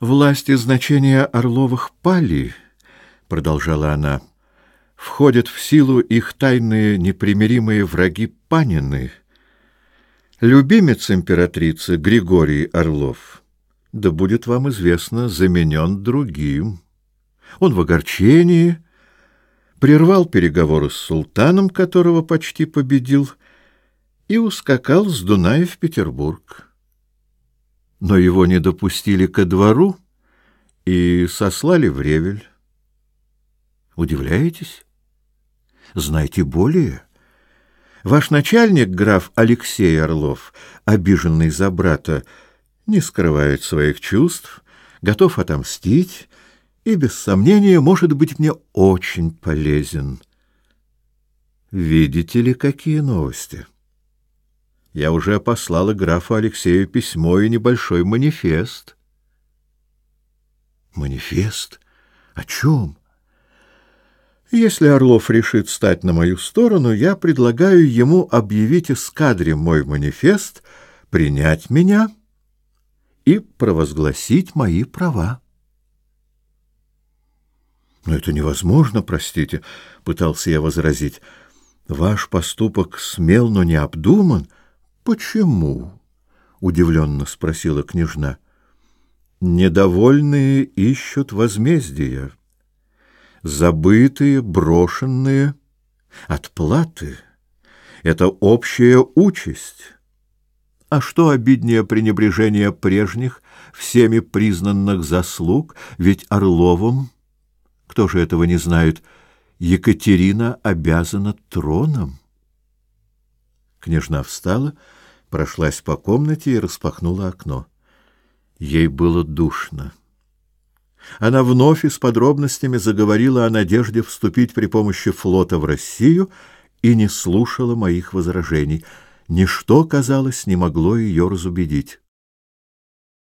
Власть и значение Орловых пали», — продолжала она, — «входят в силу их тайные непримиримые враги Панины, любимец императрицы Григорий Орлов, да будет вам известно, заменен другим. Он в огорчении, прервал переговоры с султаном, которого почти победил, и ускакал с Дуная в Петербург» но его не допустили ко двору и сослали в Ревель. Удивляетесь? Знайте более. Ваш начальник, граф Алексей Орлов, обиженный за брата, не скрывает своих чувств, готов отомстить и, без сомнения, может быть мне очень полезен. Видите ли, какие новости?» я уже послала графу Алексею письмо и небольшой манифест. Манифест? О чем? Если Орлов решит стать на мою сторону, я предлагаю ему объявить эскадре мой манифест, принять меня и провозгласить мои права. Но это невозможно, простите, пытался я возразить. Ваш поступок смел, но не обдуман. Почему? удивленно спросила княжна. Недовольные ищут возмездия, забытые, брошенные отплаты. Это общая участь. А что обиднее пренебрежение прежних, всеми признанных заслуг, ведь Орловым, кто же этого не знает, Екатерина обязана троном. Княжна встала, прошлась по комнате и распахнула окно. Ей было душно. Она вновь и с подробностями заговорила о надежде вступить при помощи флота в Россию и не слушала моих возражений. Ничто, казалось, не могло ее разубедить.